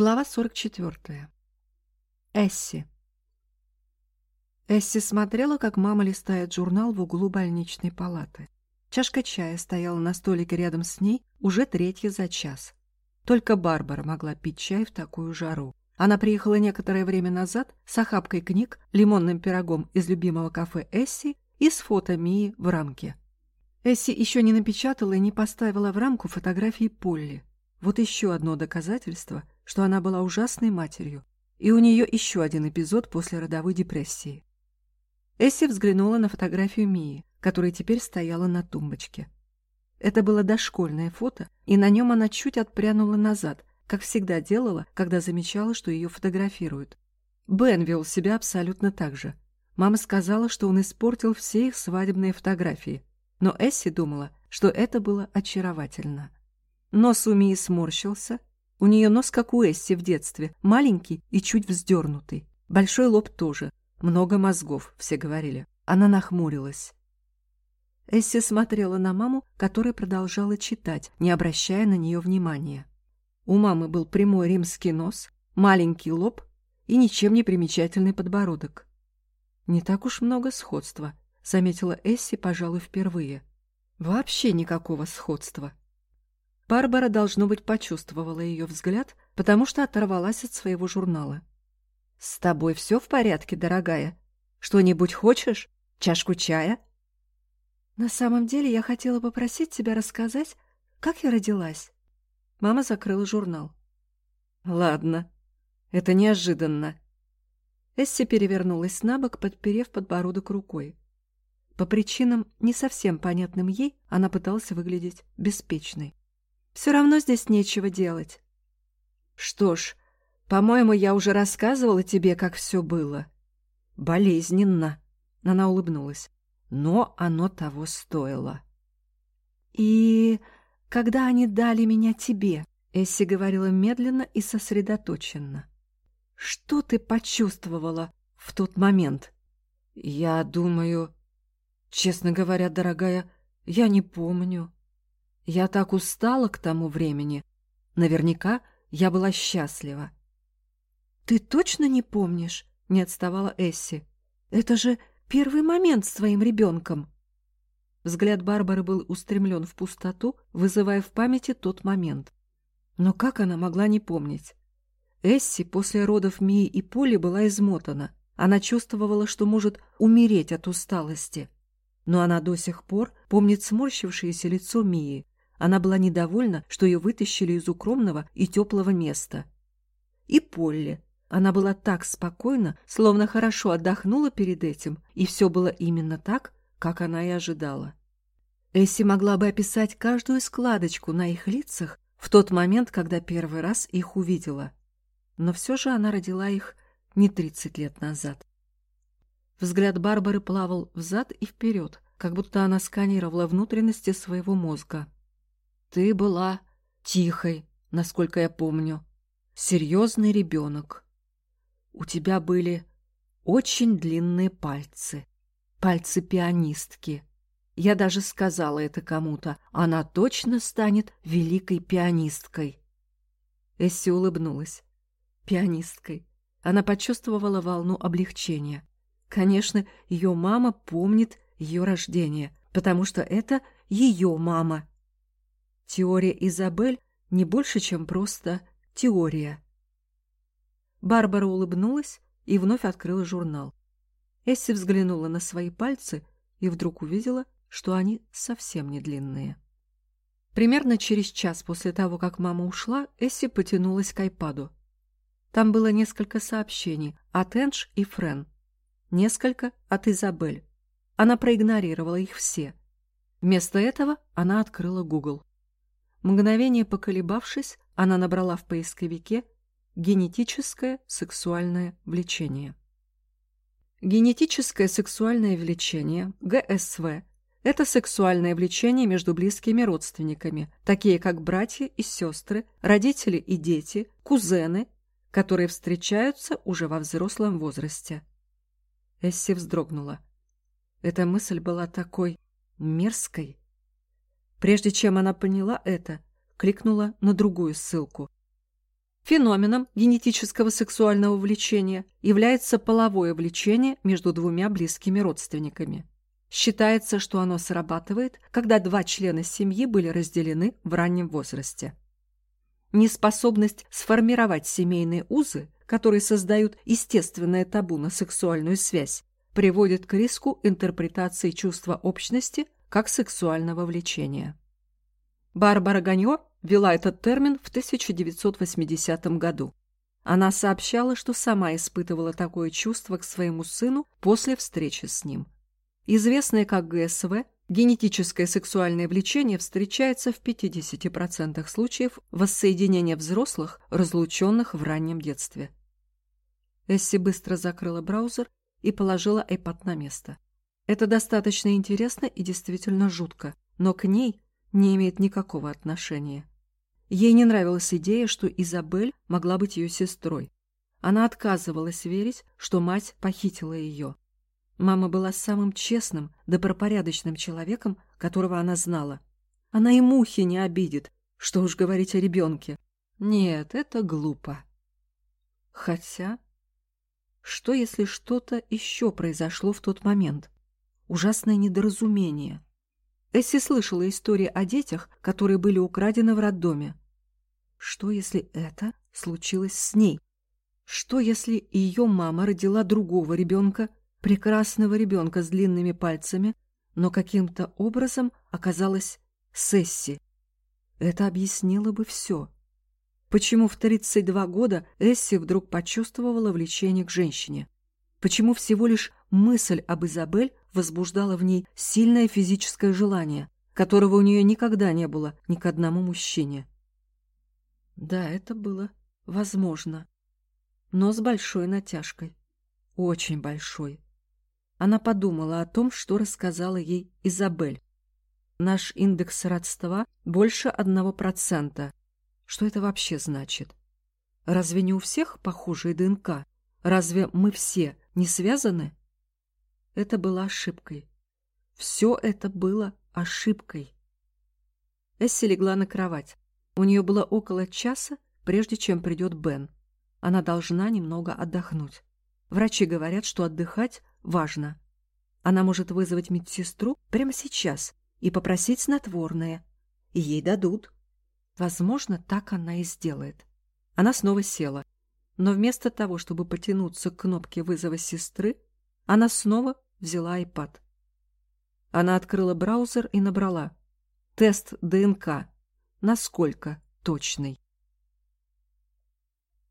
Глава 44. Эсси. Эсси смотрела, как мама листает журнал в углу больничной палаты. Чашка чая стояла на столике рядом с ней уже третья за час. Только Барбара могла пить чай в такую жару. Она приехала некоторое время назад с охапкой книг, лимонным пирогом из любимого кафе Эсси и с фото Мии в рамке. Эсси еще не напечатала и не поставила в рамку фотографии Полли. Вот еще одно доказательство, что она была ужасной матерью, и у нее еще один эпизод после родовой депрессии. Эсси взглянула на фотографию Мии, которая теперь стояла на тумбочке. Это было дошкольное фото, и на нем она чуть отпрянула назад, как всегда делала, когда замечала, что ее фотографируют. Бен вел себя абсолютно так же. Мама сказала, что он испортил все их свадебные фотографии, но Эсси думала, что это было очаровательно. Нос у Мии сморщился, у нее нос, как у Эсси в детстве, маленький и чуть вздернутый. Большой лоб тоже. Много мозгов, все говорили. Она нахмурилась. Эсси смотрела на маму, которая продолжала читать, не обращая на нее внимания. У мамы был прямой римский нос, маленький лоб и ничем не примечательный подбородок. «Не так уж много сходства», — заметила Эсси, пожалуй, впервые. «Вообще никакого сходства». Барбара, должно быть, почувствовала ее взгляд, потому что оторвалась от своего журнала. «С тобой все в порядке, дорогая? Что-нибудь хочешь? Чашку чая?» «На самом деле я хотела попросить тебя рассказать, как я родилась». Мама закрыла журнал. «Ладно. Это неожиданно». Эсси перевернулась на бок, подперев подбородок рукой. По причинам, не совсем понятным ей, она пыталась выглядеть беспечной. Все равно здесь нечего делать. Что ж, по-моему, я уже рассказывала тебе, как все было. Болезненно. Она улыбнулась. Но оно того стоило. И когда они дали меня тебе, Эсси говорила медленно и сосредоточенно. Что ты почувствовала в тот момент? Я думаю... Честно говоря, дорогая, я не помню. Я так устала к тому времени. Наверняка я была счастлива. «Ты точно не помнишь?» — не отставала Эсси. «Это же первый момент с твоим ребенком!» Взгляд Барбары был устремлен в пустоту, вызывая в памяти тот момент. Но как она могла не помнить? Эсси после родов Мии и Поли была измотана. Она чувствовала, что может умереть от усталости. Но она до сих пор помнит сморщившееся лицо Мии, она была недовольна, что ее вытащили из укромного и теплого места. И Полли. Она была так спокойна, словно хорошо отдохнула перед этим, и все было именно так, как она и ожидала. Эсси могла бы описать каждую складочку на их лицах в тот момент, когда первый раз их увидела. Но все же она родила их не тридцать лет назад. Взгляд Барбары плавал взад и вперед, как будто она сканировала внутренности своего мозга. Ты была тихой, насколько я помню. Серьезный ребенок. У тебя были очень длинные пальцы. Пальцы пианистки. Я даже сказала это кому-то. Она точно станет великой пианисткой. Эсси улыбнулась. Пианисткой. Она почувствовала волну облегчения. Конечно, ее мама помнит ее рождение, потому что это ее мама. Теория Изабель не больше, чем просто теория. Барбара улыбнулась и вновь открыла журнал. Эсси взглянула на свои пальцы и вдруг увидела, что они совсем не длинные. Примерно через час после того, как мама ушла, Эсси потянулась к айпаду. Там было несколько сообщений от Эндж и Френ. Несколько от Изабель. Она проигнорировала их все. Вместо этого она открыла Google. Мгновение поколебавшись, она набрала в поисковике «генетическое сексуальное влечение». Генетическое сексуальное влечение, ГСВ, это сексуальное влечение между близкими родственниками, такие как братья и сестры, родители и дети, кузены, которые встречаются уже во взрослом возрасте. Эсси вздрогнула. Эта мысль была такой мерзкой. Прежде чем она поняла это, кликнула на другую ссылку. Феноменом генетического сексуального влечения является половое влечение между двумя близкими родственниками. Считается, что оно срабатывает, когда два члена семьи были разделены в раннем возрасте. Неспособность сформировать семейные узы, которые создают естественное табу на сексуальную связь, приводит к риску интерпретации чувства общности как сексуального влечения. Барбара Ганьо вела этот термин в 1980 году. Она сообщала, что сама испытывала такое чувство к своему сыну после встречи с ним. Известное как ГСВ, генетическое сексуальное влечение встречается в 50% случаев воссоединения взрослых, разлученных в раннем детстве. Эсси быстро закрыла браузер и положила iPad на место. Это достаточно интересно и действительно жутко, но к ней не имеет никакого отношения. Ей не нравилась идея, что Изабель могла быть ее сестрой. Она отказывалась верить, что мать похитила ее. Мама была самым честным, добропорядочным человеком, которого она знала. Она и мухи не обидит, что уж говорить о ребенке. Нет, это глупо. Хотя, что если что-то еще произошло в тот момент? Ужасное недоразумение. Эсси слышала истории о детях, которые были украдены в роддоме. Что, если это случилось с ней? Что, если ее мама родила другого ребенка, прекрасного ребенка с длинными пальцами, но каким-то образом оказалась Сесси? Это объяснило бы все. Почему в 32 года Эсси вдруг почувствовала влечение к женщине? Почему всего лишь мысль об Изабель возбуждала в ней сильное физическое желание, которого у нее никогда не было ни к одному мужчине? Да, это было возможно. Но с большой натяжкой. Очень большой. Она подумала о том, что рассказала ей Изабель. Наш индекс родства больше одного процента. Что это вообще значит? Разве не у всех похожие ДНК? Разве мы все не связаны? Это было ошибкой. Все это было ошибкой. Эсси легла на кровать. У нее было около часа, прежде чем придет Бен. Она должна немного отдохнуть. Врачи говорят, что отдыхать важно. Она может вызвать медсестру прямо сейчас и попросить снотворное. И ей дадут. Возможно, так она и сделает. Она снова села. Но вместо того, чтобы потянуться к кнопке вызова сестры, она снова взяла iPad. Она открыла браузер и набрала «Тест ДНК» насколько точный.